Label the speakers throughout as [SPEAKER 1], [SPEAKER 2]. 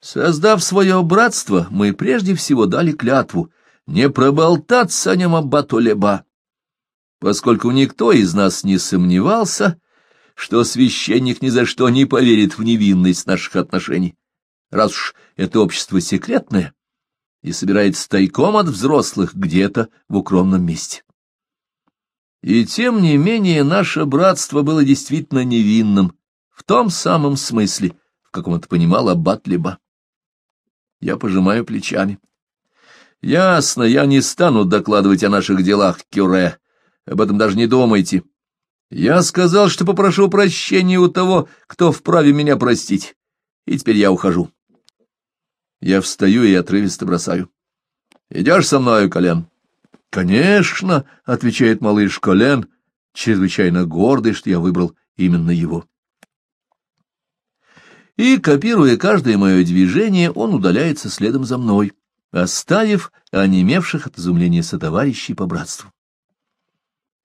[SPEAKER 1] Создав свое братство, мы прежде всего дали клятву не проболтаться о нем аббату Леба, поскольку никто из нас не сомневался, что священник ни за что не поверит в невинность наших отношений, раз уж это общество секретное и собирается тайком от взрослых где-то в укромном месте. И тем не менее наше братство было действительно невинным, в том самом смысле, в каком это понимал аббат я пожимаю плечами. Ясно, я не стану докладывать о наших делах, Кюре. Об этом даже не думайте. Я сказал, что попрошу прощения у того, кто вправе меня простить. И теперь я ухожу. Я встаю и отрывисто бросаю. Идешь со мною, Колен? Конечно, отвечает малыш Колен, чрезвычайно гордый, что я выбрал именно его и, копируя каждое мое движение, он удаляется следом за мной, оставив онемевших от изумления сотоварищей по братству.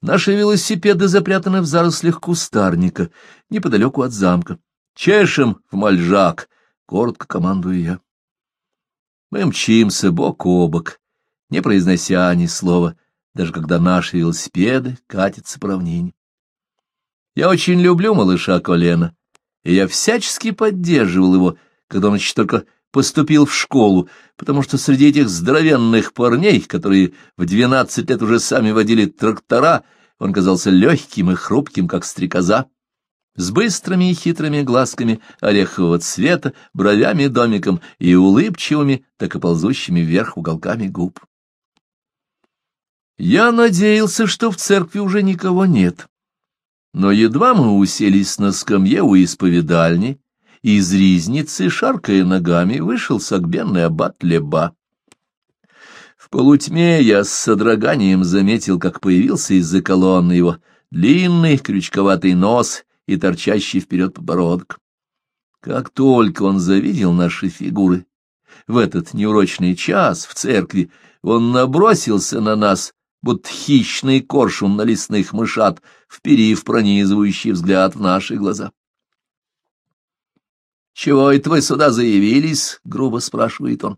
[SPEAKER 1] Наши велосипеды запрятаны в зарослях кустарника, неподалеку от замка. «Чешем в мальжак!» — коротко командую я. Мы мчимся бок о бок, не произнося ни слова, даже когда наши велосипеды катятся по равнине. Я очень люблю малыша Колена, и я всячески поддерживал его, когда он еще только поступил в школу, потому что среди этих здоровенных парней, которые в двенадцать лет уже сами водили трактора, он казался легким и хрупким, как стрекоза, с быстрыми и хитрыми глазками орехового цвета, бровями-домиком и улыбчивыми, так и ползущими вверх уголками губ. Я надеялся, что в церкви уже никого нет. Но едва мы уселись на скамье у исповедальни, из ризницы, шаркая ногами, вышел согбенный аббат Леба. В полутьме я с содроганием заметил, как появился из-за колонны его длинный крючковатый нос и торчащий вперед подбородок. Как только он завидел наши фигуры, в этот неурочный час в церкви он набросился на нас, будто хищный коршун на лесных мышат, вперив пронизывающий взгляд в наши глаза. «Чего это вы сюда заявились?» — грубо спрашивает он.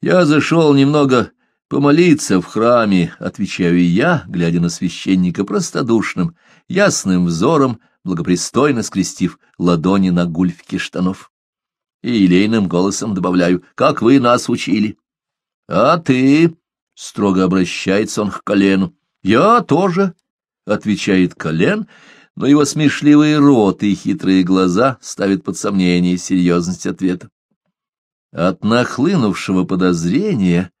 [SPEAKER 1] «Я зашел немного помолиться в храме», — отвечаю я, глядя на священника простодушным, ясным взором, благопристойно скрестив ладони на гульфике штанов. И елейным голосом добавляю, «Как вы нас учили!» «А ты?» Строго обращается он к колену. «Я тоже», — отвечает колен, но его смешливые рот и хитрые глаза ставят под сомнение серьезность ответа. От нахлынувшего подозрения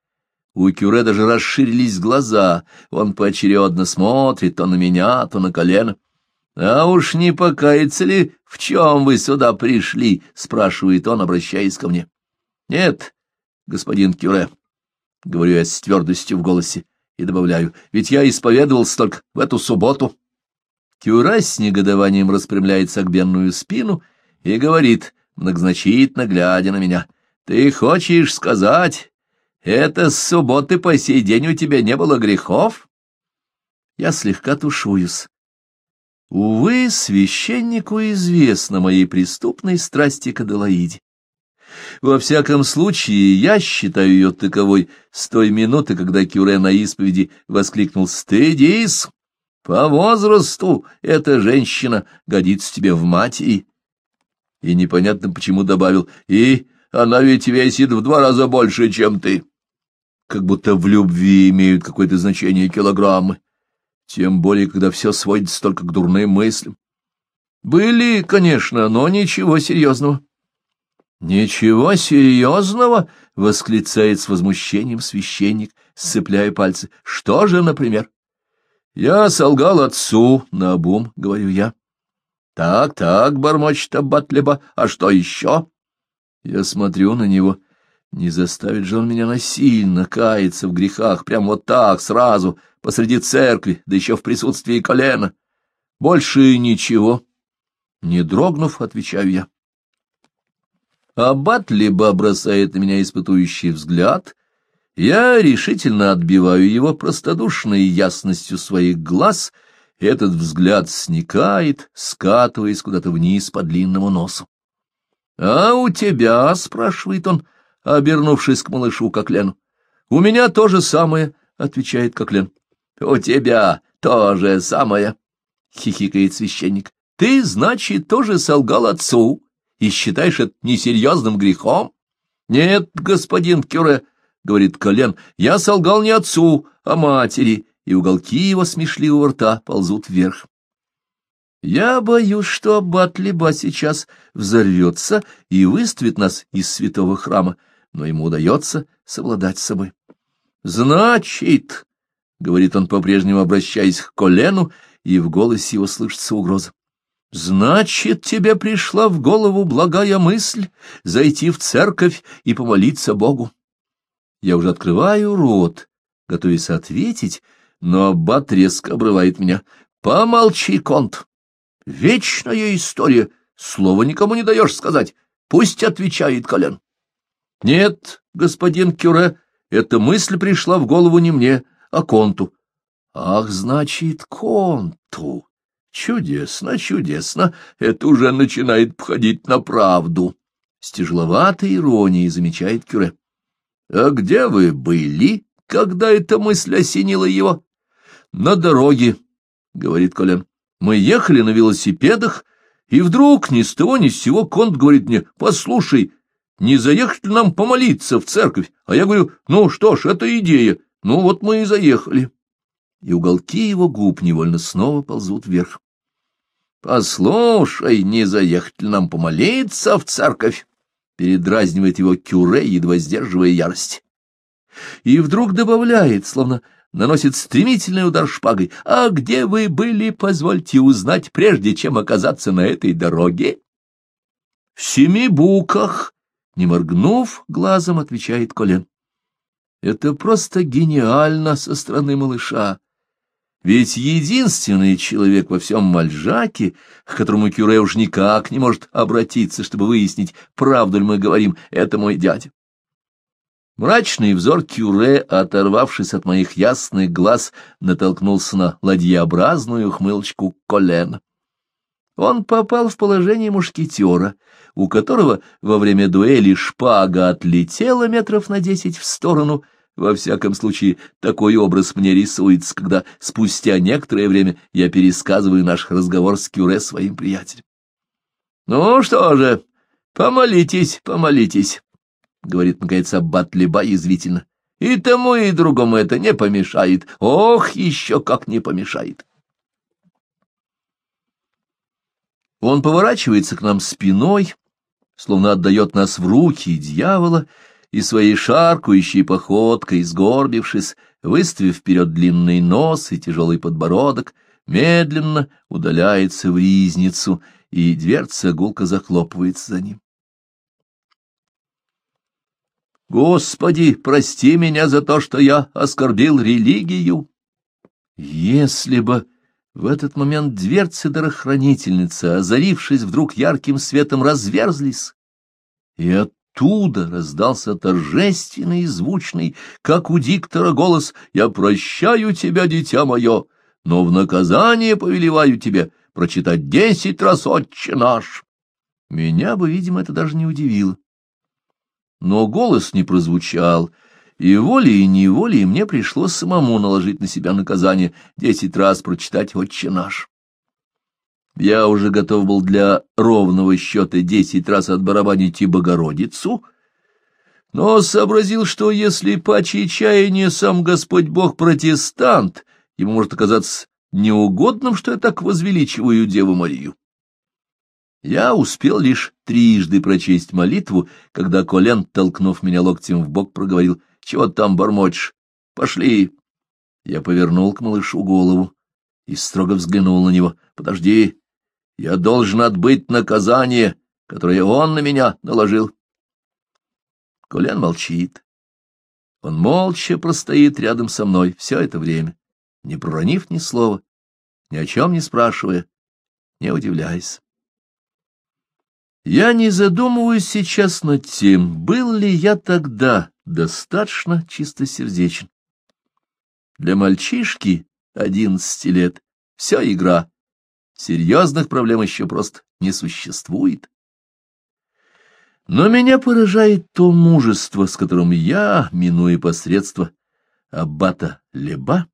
[SPEAKER 1] у Кюре даже расширились глаза. Он поочередно смотрит то на меня, то на колено. «А уж не покаяться ли, в чем вы сюда пришли?» — спрашивает он, обращаясь ко мне. «Нет, господин Кюре, — говорю я с твердостью в голосе и добавляю, — ведь я исповедовался только в эту субботу. Кюра с негодованием распрямляет согбенную спину и говорит, многозначительно глядя на меня, — Ты хочешь сказать, это с субботы по сей день у тебя не было грехов? Я слегка тушуюсь. Увы, священнику известно моей преступной страсти к Аделаиде. Во всяком случае, я считаю ее таковой с той минуты, когда Кюре на исповеди воскликнул «Стыдись! По возрасту эта женщина годится тебе в мать и...» И непонятно почему добавил «И она ведь весит в два раза больше, чем ты!» Как будто в любви имеют какое-то значение килограммы, тем более, когда все сводится только к дурным мыслям. Были, конечно, но ничего серьезного. «Ничего серьезного!» — восклицает с возмущением священник, сцепляя пальцы. «Что же, например?» «Я солгал отцу, наобум», — говорю я. «Так, так», — бормочет Аббатлеба, — «а что еще?» Я смотрю на него. Не заставит же он меня насильно каяться в грехах, прямо вот так, сразу, посреди церкви, да еще в присутствии колена. Больше ничего. Не дрогнув, отвечаю я. Аббат либо бросает на меня испытующий взгляд, я решительно отбиваю его простодушной ясностью своих глаз, этот взгляд сникает, скатываясь куда-то вниз по длинному носу. — А у тебя, — спрашивает он, обернувшись к малышу Коклену. — У меня то же самое, — отвечает Коклен. — У тебя то же самое, — хихикает священник. — Ты, значит, тоже солгал отцу и считаешь это несерьезным грехом? — Нет, господин Кюре, — говорит Колен, — я солгал не отцу, а матери, и уголки его смешливого рта ползут вверх. Я боюсь, что аббат Леба сейчас взорвется и выставит нас из святого храма, но ему удается совладать с собой. — Значит, — говорит он, по-прежнему обращаясь к колену, и в голосе его слышится угроза. Значит, тебе пришла в голову благая мысль зайти в церковь и помолиться Богу. Я уже открываю рот, готовясь ответить, но аббат резко обрывает меня. Помолчи, Конт. Вечная история. Слово никому не даешь сказать. Пусть отвечает Колен. Нет, господин Кюре, эта мысль пришла в голову не мне, а Конту. Ах, значит, Конту. Чудесно, чудесно, это уже начинает входить на правду. С тяжеловатой иронией замечает Кюре. А где вы были, когда эта мысль осенила его? На дороге, говорит Колян. Мы ехали на велосипедах, и вдруг ни с того ни с сего Конт говорит мне, послушай, не заехать ли нам помолиться в церковь? А я говорю, ну что ж, это идея, ну вот мы и заехали. И уголки его губ невольно снова ползут вверх. «Послушай, не заехать ли нам помолиться в церковь?» Передразнивает его кюре, едва сдерживая ярость. И вдруг добавляет, словно наносит стремительный удар шпагой. «А где вы были, позвольте узнать, прежде чем оказаться на этой дороге?» «В семи буках!» — не моргнув глазом, отвечает Колен. «Это просто гениально со стороны малыша!» Ведь единственный человек во всем Мальжаке, к которому Кюре уж никак не может обратиться, чтобы выяснить, правду ли мы говорим, это мой дядя. Мрачный взор Кюре, оторвавшись от моих ясных глаз, натолкнулся на ладьеобразную хмылочку колена. Он попал в положение мушкетера, у которого во время дуэли шпага отлетела метров на десять в сторону — во всяком случае, такой образ мне рисуется, когда спустя некоторое время я пересказываю наш разговор с Кюре своим приятелем. — Ну что же, помолитесь, помолитесь, — говорит, наконец, Батлиба Леба язвительно. — И тому, и другому это не помешает. Ох, еще как не помешает. Он поворачивается к нам спиной, словно отдает нас в руки дьявола, — и своей шаркающей походкой, сгорбившись, выставив вперед длинный нос и тяжелый подбородок, медленно удаляется в ризницу, и дверца гулко захлопывается за ним. «Господи, прости меня за то, что я оскорбил религию!» Если бы в этот момент дверцы дарохранительницы, озарившись вдруг ярким светом, разверзлись, и от оттуда раздался торжественный и звучный, как у диктора, голос «Я прощаю тебя, дитя мое, но в наказание повелеваю тебе прочитать десять раз «Отче наш». Меня бы, видимо, это даже не удивило. Но голос не прозвучал, и волей и неволей мне пришлось самому наложить на себя наказание десять раз прочитать «Отче наш». Я уже готов был для ровного счета десять раз отбарабанить и Богородицу, но сообразил, что если по чаянию сам Господь Бог протестант, ему может оказаться неугодным, что я так возвеличиваю Деву Марию. Я успел лишь трижды прочесть молитву, когда колен толкнув меня локтем в бок, проговорил, «Чего там бормочешь? Пошли!» Я повернул к малышу голову и строго взглянул на него. «Подожди!» Я должен отбыть наказание, которое он на меня наложил. Колян молчит. Он молча простоит рядом со мной все это время, не проронив ни слова, ни о чем не спрашивая, не удивляясь. Я не задумываюсь сейчас над тем, был ли я тогда достаточно чистосердечен. Для мальчишки одиннадцати лет вся игра, Серьезных проблем еще просто не существует. Но меня поражает то мужество, с которым я, минуя посредство аббата Леба,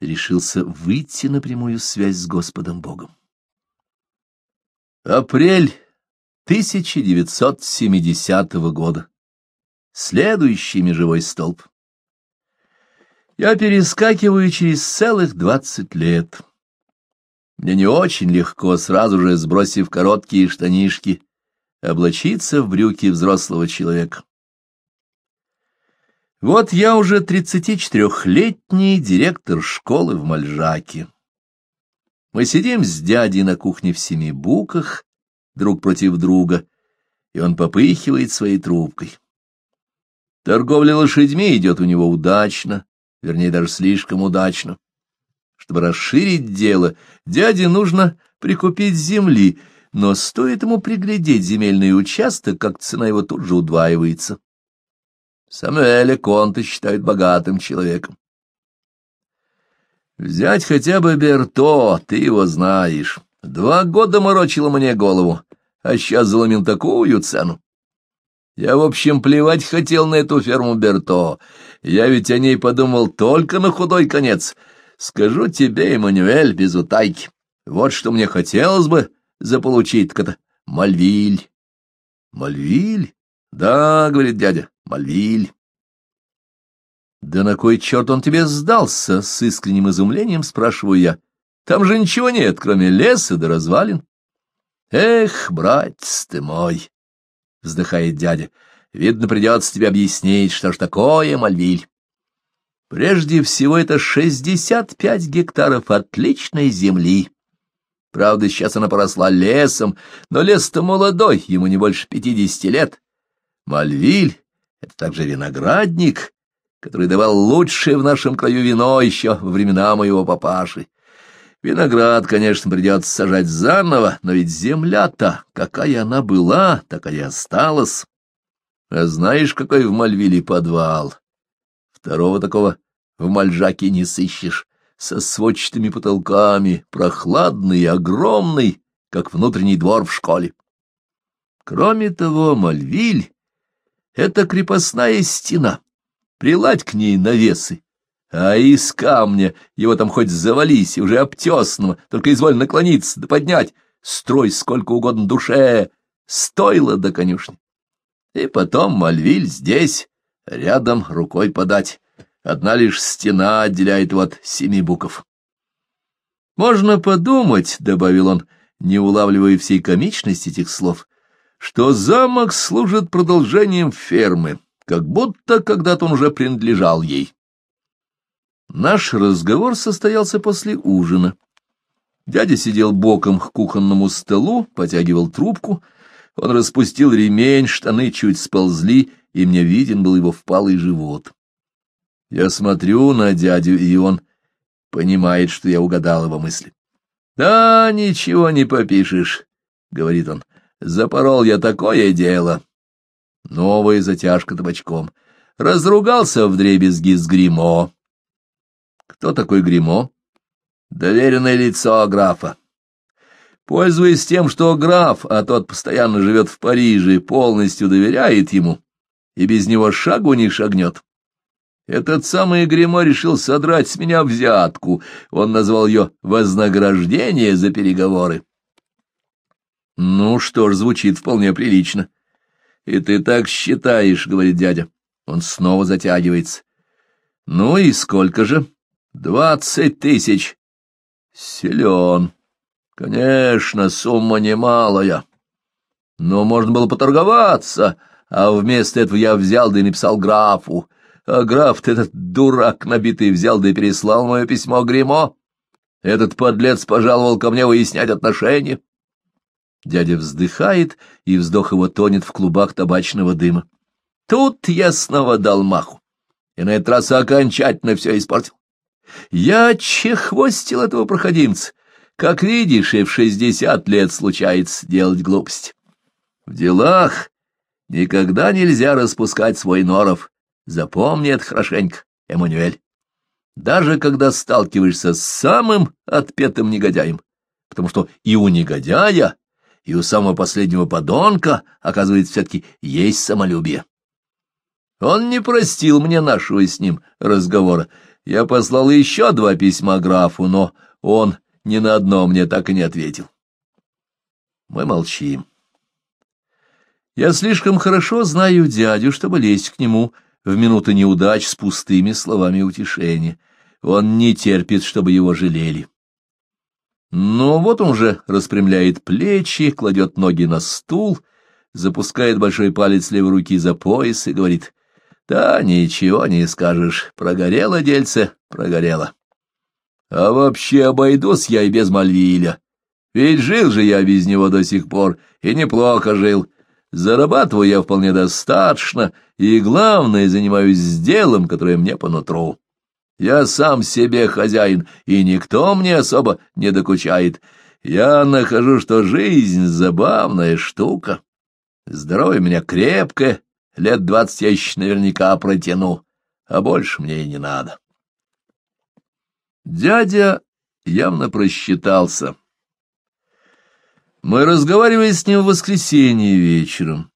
[SPEAKER 1] решился выйти на прямую связь с Господом Богом. Апрель 1970 года. Следующий межевой столб. Я перескакиваю через целых двадцать лет. Мне не очень легко, сразу же сбросив короткие штанишки, облачиться в брюки взрослого человека. Вот я уже 34-летний директор школы в Мальжаке. Мы сидим с дядей на кухне в семи буках, друг против друга, и он попыхивает своей трубкой. Торговля лошадьми идет у него удачно, вернее, даже слишком удачно. Чтобы расширить дело, дяде нужно прикупить земли, но стоит ему приглядеть земельный участок, как цена его тут же удваивается. Самуэля Конта считают богатым человеком. Взять хотя бы Берто, ты его знаешь. Два года морочила мне голову, а сейчас заломил такую цену. Я, в общем, плевать хотел на эту ферму Берто. Я ведь о ней подумал только на худой конец — Скажу тебе, Эммануэль, без утайки, вот что мне хотелось бы заполучить-то Мальвиль. Мальвиль? Да, говорит дядя, Мальвиль. Да на кой черт он тебе сдался? С искренним изумлением спрашиваю я. Там же ничего нет, кроме леса да развалин. Эх, братец ты мой, вздыхает дядя. Видно, придется тебе объяснить, что ж такое Мальвиль. Прежде всего, это 65 гектаров отличной земли. Правда, сейчас она поросла лесом, но лес-то молодой, ему не больше 50 лет. Мальвиль — это также виноградник, который давал лучшее в нашем краю вино еще во времена моего папаши. Виноград, конечно, придется сажать заново, но ведь земля-то, какая она была, такая и осталась. А знаешь, какой в Мальвиле подвал? Второго такого в Мальжаке не сыщешь. Со сводчатыми потолками, прохладный огромный, как внутренний двор в школе. Кроме того, Мальвиль — это крепостная стена. Приладь к ней навесы, а из камня его там хоть завались, и уже обтесного, только изволь наклониться да поднять, строй сколько угодно душе, стойло до конюшни. И потом Мальвиль здесь, Рядом рукой подать. Одна лишь стена отделяет его от семи буков. «Можно подумать», — добавил он, не улавливая всей комичности этих слов, «что замок служит продолжением фермы, как будто когда-то он уже принадлежал ей». Наш разговор состоялся после ужина. Дядя сидел боком к кухонному столу, потягивал трубку, он распустил ремень, штаны чуть сползли, и мне виден был его впалый живот. Я смотрю на дядю, и он понимает, что я угадал его мысли. «Да, ничего не попишешь», — говорит он, — «запорол я такое дело». Новая затяжка табачком. Разругался в дребезги с гримо. Кто такой гримо? Доверенное лицо графа. Пользуясь тем, что граф, а тот постоянно живет в Париже, полностью доверяет ему, и без него шагу не шагнет. Этот самый Гремо решил содрать с меня взятку. Он назвал ее «вознаграждение за переговоры». Ну что ж, звучит вполне прилично. И ты так считаешь, — говорит дядя. Он снова затягивается. Ну и сколько же? Двадцать тысяч. Силен. Конечно, сумма немалая. Но можно было поторговаться. — а вместо этого я взял да и написал графу. А граф, этот дурак набитый, взял да и переслал мое письмо гримо. Этот подлец пожаловал ко мне выяснять отношения. Дядя вздыхает, и вздох его тонет в клубах табачного дыма. Тут я снова дал маху, и на этот раз окончательно все испортил. Я чехвостил этого проходимца. Как видишь, и в шестьдесят лет случается делать глупость. В делах Никогда нельзя распускать свой норов. Запомни это хорошенько, Эммануэль. Даже когда сталкиваешься с самым отпетым негодяем, потому что и у негодяя, и у самого последнего подонка, оказывается, все-таки есть самолюбие. Он не простил мне нашего с ним разговора. Я послал еще два письма графу, но он ни на одно мне так и не ответил. Мы молчим. Я слишком хорошо знаю дядю, чтобы лезть к нему в минуты неудач с пустыми словами утешения. Он не терпит, чтобы его жалели. Но вот он же распрямляет плечи, кладет ноги на стул, запускает большой палец левой руки за пояс и говорит, «Да, ничего не скажешь, прогорело дельце, прогорело». А вообще обойдусь я и без Мальвиля. Ведь жил же я без него до сих пор, и неплохо жил. Зарабатываю я вполне достаточно, и, главное, занимаюсь делом, которое мне по нутру. Я сам себе хозяин, и никто мне особо не докучает. Я нахожу, что жизнь — забавная штука. Здоровье у меня крепкое, лет двадцать я еще наверняка протяну, а больше мне и не надо. Дядя явно просчитался. Мы разговаривали с ним в воскресенье вечером,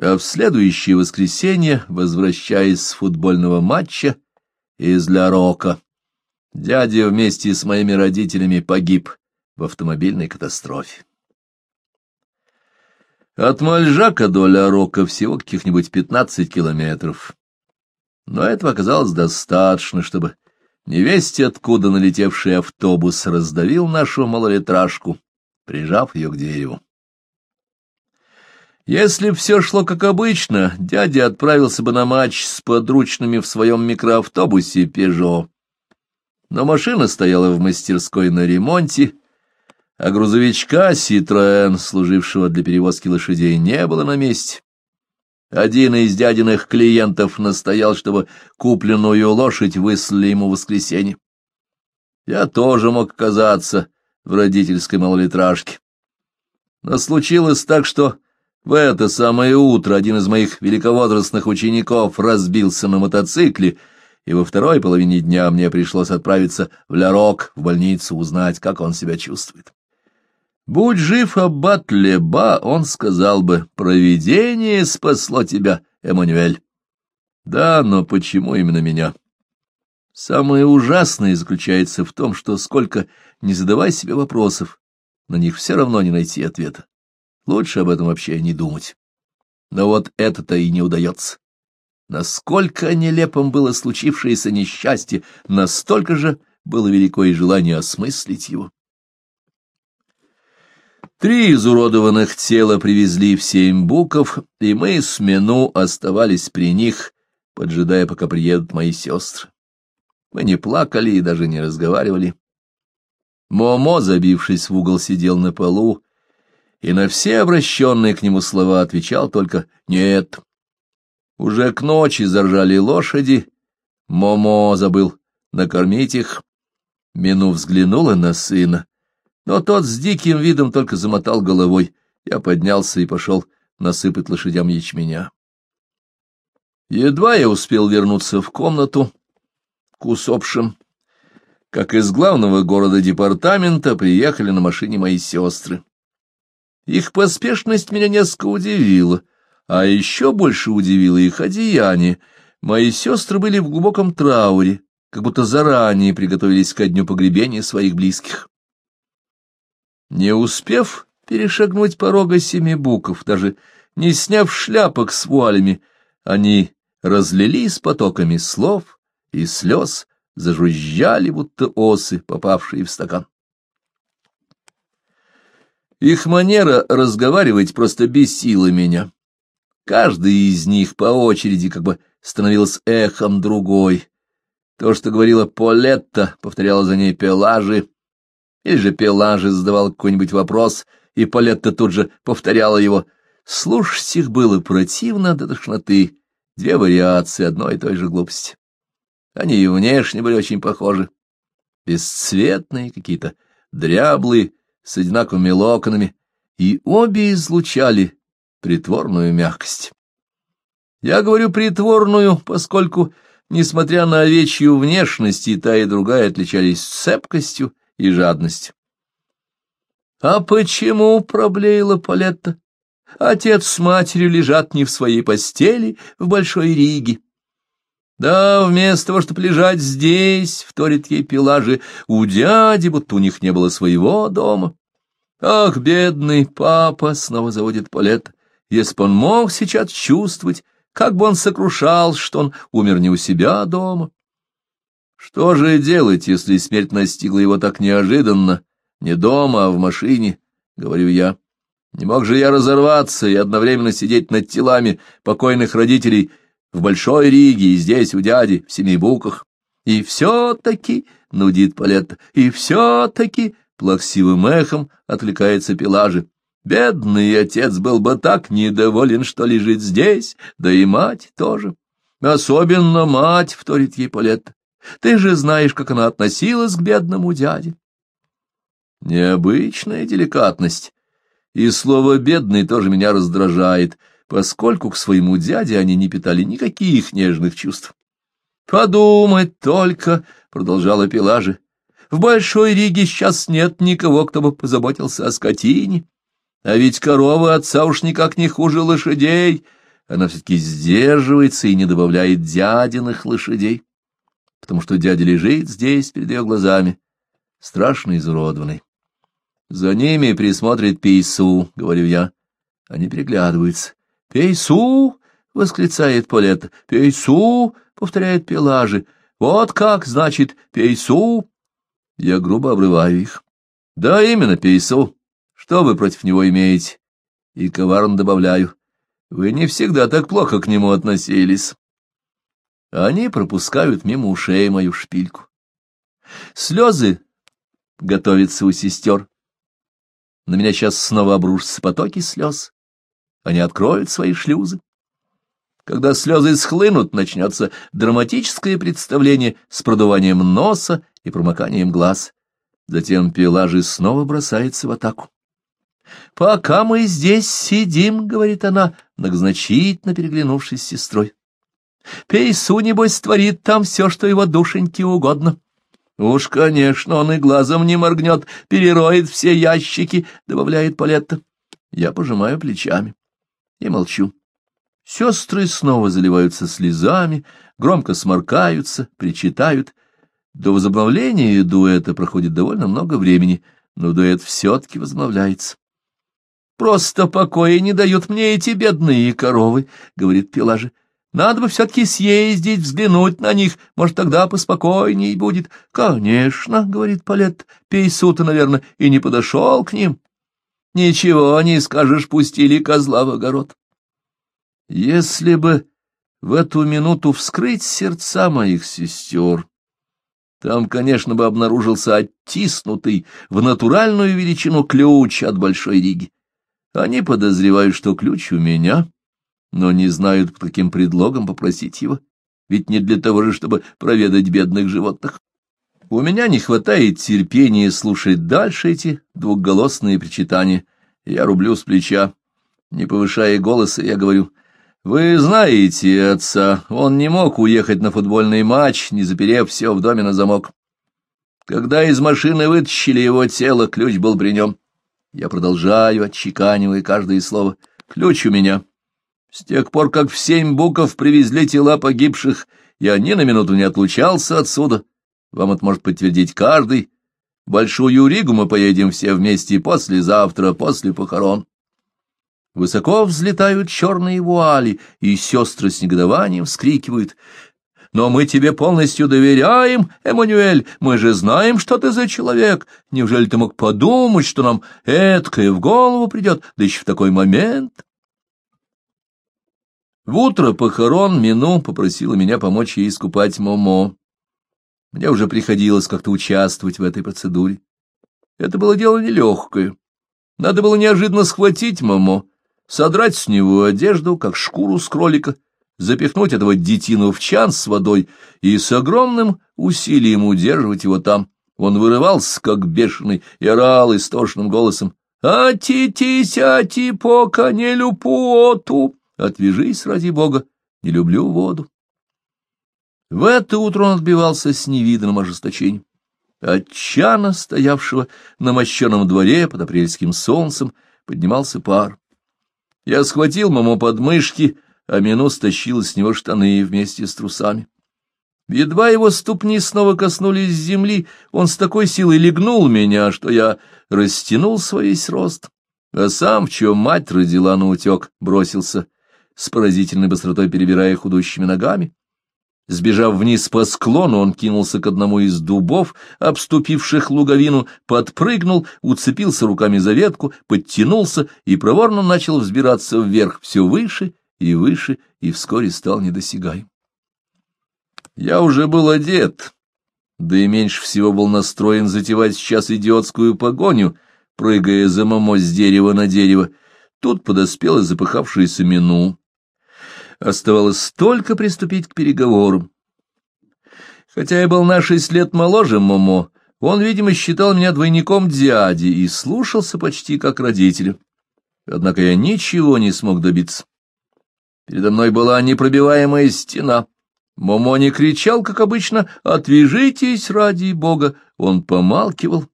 [SPEAKER 1] а в следующее воскресенье, возвращаясь с футбольного матча из Ля Рока, дядя вместе с моими родителями погиб в автомобильной катастрофе. От Мальжака до Ля Рока всего каких-нибудь 15 километров. Но этого оказалось достаточно, чтобы невесть откуда налетевший автобус раздавил нашу малолитражку прижав ее к дереву. Если все шло как обычно, дядя отправился бы на матч с подручными в своем микроавтобусе «Пежо». Но машина стояла в мастерской на ремонте, а грузовичка «Ситроэн», служившего для перевозки лошадей, не было на месте. Один из дядиных клиентов настоял, чтобы купленную лошадь выслали ему в воскресенье. Я тоже мог казаться в родительской малолитражке. Но случилось так, что в это самое утро один из моих великовозрастных учеников разбился на мотоцикле, и во второй половине дня мне пришлось отправиться в Лярок, в больницу, узнать, как он себя чувствует. Будь жив, аббат Леба, он сказал бы, «Провидение спасло тебя, Эммануэль». Да, но почему именно меня? Самое ужасное заключается в том, что сколько не задавай себе вопросов, на них все равно не найти ответа. Лучше об этом вообще не думать. Но вот это-то и не удается. Насколько нелепым было случившееся несчастье, настолько же было великое желание осмыслить его. Три изуродованных тела привезли в семь буков, и мы с Мину оставались при них, поджидая, пока приедут мои сестры. Мы не плакали и даже не разговаривали. Момо, забившись в угол, сидел на полу, и на все обращенные к нему слова отвечал только «нет». Уже к ночи заржали лошади, Момо забыл накормить их. Мину взглянула на сына, но тот с диким видом только замотал головой. Я поднялся и пошел насыпать лошадям ячменя. Едва я успел вернуться в комнату, к усопшим. Как из главного города департамента приехали на машине мои сестры. Их поспешность меня несколько удивила, а еще больше удивило их одеяние. Мои сестры были в глубоком трауре, как будто заранее приготовились ко дню погребения своих близких. Не успев перешагнуть порога семи буков, даже не сняв шляпок с вуалями, они разлились потоками слов, и слез зажужжали, будто осы, попавшие в стакан. Их манера разговаривать просто бесила меня. Каждый из них по очереди как бы становился эхом другой. То, что говорила Полетта, повторяла за ней Пелажи, или же Пелажи задавал какой-нибудь вопрос, и Полетта тут же повторяла его. Слушать их было противно до тошноты, две вариации одной и той же глупости. Они и внешне были очень похожи. Бесцветные какие-то, дряблые, с одинаковыми локонами, и обе излучали притворную мягкость. Я говорю притворную, поскольку, несмотря на овечью внешность, и та, и другая отличались цепкостью и жадностью. — А почему, — проблеяла Палетта, — отец с матерью лежат не в своей постели в Большой Риге? — да, вместо того, чтобы лежать здесь, — вторит ей пилажи, — у дяди, будто у них не было своего дома. Ах, бедный папа, — снова заводит Палет, — если бы он мог сейчас чувствовать, как бы он сокрушал, что он умер не у себя дома. Что же делать, если смерть настигла его так неожиданно, не дома, а в машине, — говорю я. Не мог же я разорваться и одновременно сидеть над телами покойных родителей — в Большой Риге и здесь у дяди в Семи Буках. И все-таки, — нудит Палетта, — и все-таки плаксивым эхом отвлекается Пелажи. Бедный отец был бы так недоволен, что лежит здесь, да и мать тоже. Особенно мать, — вторит ей Палетта. Ты же знаешь, как она относилась к бедному дяде. Необычная деликатность. И слово «бедный» тоже меня раздражает — поскольку к своему дяде они не питали никаких нежных чувств. «Подумать только!» — продолжала Пелажи. «В Большой Риге сейчас нет никого, кто бы позаботился о скотине. А ведь коровы отца уж никак не хуже лошадей. Она все-таки сдерживается и не добавляет дядиных лошадей, потому что дядя лежит здесь перед ее глазами, страшно изуродованный. «За ними присмотрит Пейсу», — говорю я. Они переглядываются. «Пейсу!» — восклицает Полетта. «Пейсу!» — повторяет Пелажи. «Вот как, значит, пейсу!» Я грубо обрываю их. «Да, именно, пейсу. Что вы против него имеете?» И коварно добавляю. «Вы не всегда так плохо к нему относились». Они пропускают мимо ушей мою шпильку. Слезы готовится у сестер. На меня сейчас снова обрушатся потоки слез они откроют свои шлюзы. Когда слезы схлынут, начнется драматическое представление с продуванием носа и промоканием глаз. Затем Пелажи снова бросается в атаку. «Пока мы здесь сидим», — говорит она, многозначительно переглянувшись с сестрой. «Пейсу, небось, творит там все, что его душеньке угодно». «Уж, конечно, он и глазом не моргнет, перероет все ящики», — добавляет Палетта. Я пожимаю плечами. И молчу. Сестры снова заливаются слезами, громко сморкаются, причитают. До возобновления дуэта проходит довольно много времени, но дуэт все-таки возобновляется. «Просто покоя не дают мне эти бедные коровы», — говорит Пелажи. «Надо бы все-таки съездить, взглянуть на них, может, тогда поспокойней будет». «Конечно», — говорит Палет, — «Пейсу-то, наверное, и не подошел к ним». Ничего не скажешь, пустили козла в огород. Если бы в эту минуту вскрыть сердца моих сестер, там, конечно, бы обнаружился оттиснутый в натуральную величину ключ от Большой Риги. Они подозревают, что ключ у меня, но не знают, под каким предлогом попросить его, ведь не для того же, чтобы проведать бедных животных. У меня не хватает терпения слушать дальше эти двухголосные причитания. Я рублю с плеча. Не повышая голоса, я говорю, «Вы знаете отца, он не мог уехать на футбольный матч, не заперев все в доме на замок. Когда из машины вытащили его тело, ключ был при нем. Я продолжаю, отчеканивая каждое слово. Ключ у меня. С тех пор, как в семь буков привезли тела погибших, я ни на минуту не отлучался отсюда» Вам это может подтвердить каждый. В Большую Ригу мы поедем все вместе послезавтра, после похорон. Высоко взлетают черные вуали, и сестры с негодованием вскрикивают. «Но мы тебе полностью доверяем, Эммануэль, мы же знаем, что ты за человек. Неужели ты мог подумать, что нам эткое в голову придет, да еще в такой момент?» В утро похорон Мину попросила меня помочь ей искупать Момо. Мне уже приходилось как-то участвовать в этой процедуре. Это было дело нелегкое. Надо было неожиданно схватить Момо, содрать с него одежду, как шкуру с кролика, запихнуть этого детину в чан с водой и с огромным усилием удерживать его там. Он вырывался, как бешеный, и орал истошным голосом. «Ати-тися-ти-пока, не люпу оту! Отвяжись, ради бога, не люблю воду!» В это утро он отбивался с невиданным ожесточением. От чана, стоявшего на мощеном дворе под апрельским солнцем, поднимался пар. Я схватил маму подмышки, а Мину стащила с него штаны вместе с трусами. Едва его ступни снова коснулись земли, он с такой силой легнул меня, что я растянул свой весь рост, а сам, в чем мать родила наутек, бросился, с поразительной быстротой перебирая худущими ногами. Сбежав вниз по склону, он кинулся к одному из дубов, обступивших луговину, подпрыгнул, уцепился руками за ветку, подтянулся и проворно начал взбираться вверх все выше и выше, и вскоре стал недосягаем. Я уже был одет, да и меньше всего был настроен затевать сейчас идиотскую погоню, прыгая за Момо с дерева на дерево. Тут подоспела запыхавшаяся Мину, Оставалось только приступить к переговорам. Хотя я был на шесть лет моложе Момо, он, видимо, считал меня двойником дяди и слушался почти как родителя. Однако я ничего не смог добиться. Передо мной была непробиваемая стена. Момо не кричал, как обычно, «Отвяжитесь ради Бога!» Он помалкивал,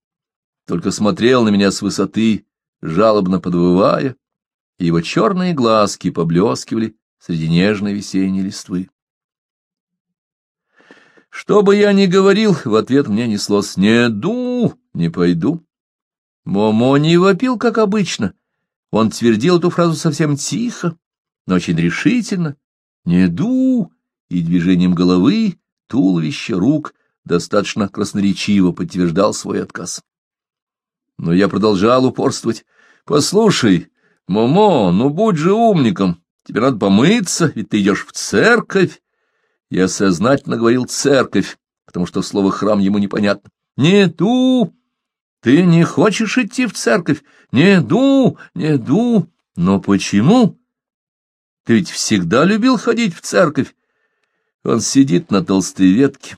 [SPEAKER 1] только смотрел на меня с высоты, жалобно подвывая, и его черные глазки поблескивали среди нежной весенней листвы. Что бы я ни говорил, в ответ мне неслось «Не ду, не пойду». Момо не вопил, как обычно. Он твердил эту фразу совсем тихо, но очень решительно. «Не ду» и движением головы, туловища, рук достаточно красноречиво подтверждал свой отказ. Но я продолжал упорствовать. «Послушай, Момо, ну будь же умником, Тебе надо помыться, ведь ты идешь в церковь. Я сознательно говорил «церковь», потому что слово «храм» ему непонятно. «Не ду! Ты не хочешь идти в церковь? Не ду! Не ду! Но почему? Ты ведь всегда любил ходить в церковь. Он сидит на толстой ветке,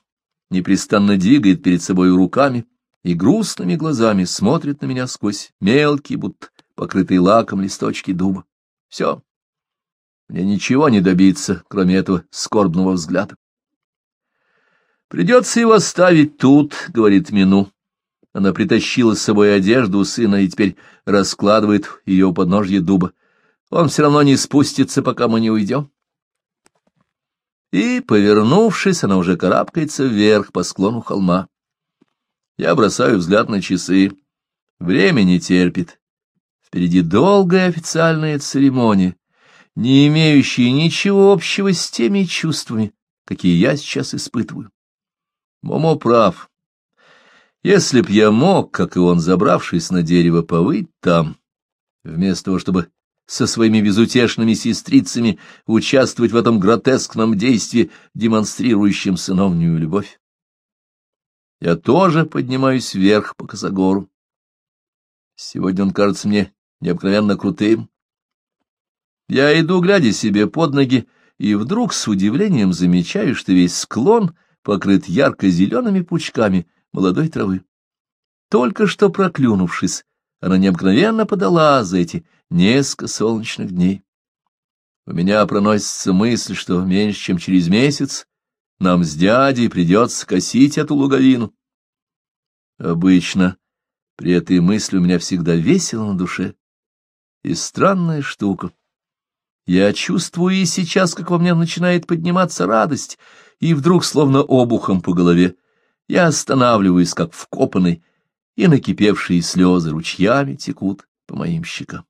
[SPEAKER 1] непрестанно двигает перед собой руками и грустными глазами смотрит на меня сквозь мелкие, будто покрытые лаком листочки дуба. Все. Мне ничего не добиться, кроме этого скорбного взгляда. «Придется его оставить тут», — говорит Мину. Она притащила с собой одежду у сына и теперь раскладывает ее подножье дуба. Он все равно не спустится, пока мы не уйдем. И, повернувшись, она уже карабкается вверх по склону холма. Я бросаю взгляд на часы. Время не терпит. Впереди долгая официальная церемония не имеющие ничего общего с теми чувствами, какие я сейчас испытываю. Момо прав. Если б я мог, как и он, забравшись на дерево, повыть там, вместо того, чтобы со своими безутешными сестрицами участвовать в этом гротескном действии, демонстрирующем сыновнюю любовь. Я тоже поднимаюсь вверх по Косогору. Сегодня он кажется мне необыкновенно крутым, я иду, глядя себе под ноги, и вдруг с удивлением замечаю, что весь склон покрыт ярко-зелеными пучками молодой травы. Только что проклюнувшись, она необыкновенно подала за эти несколько солнечных дней. У меня проносится мысль, что меньше чем через месяц нам с дядей придется косить эту луговину. Обычно при этой мысли у меня всегда весело на душе. И странная штука. Я чувствую и сейчас, как во мне начинает подниматься радость, и вдруг словно обухом по голове. Я останавливаюсь, как вкопанный, и накипевшие слезы ручьями текут по моим щекам.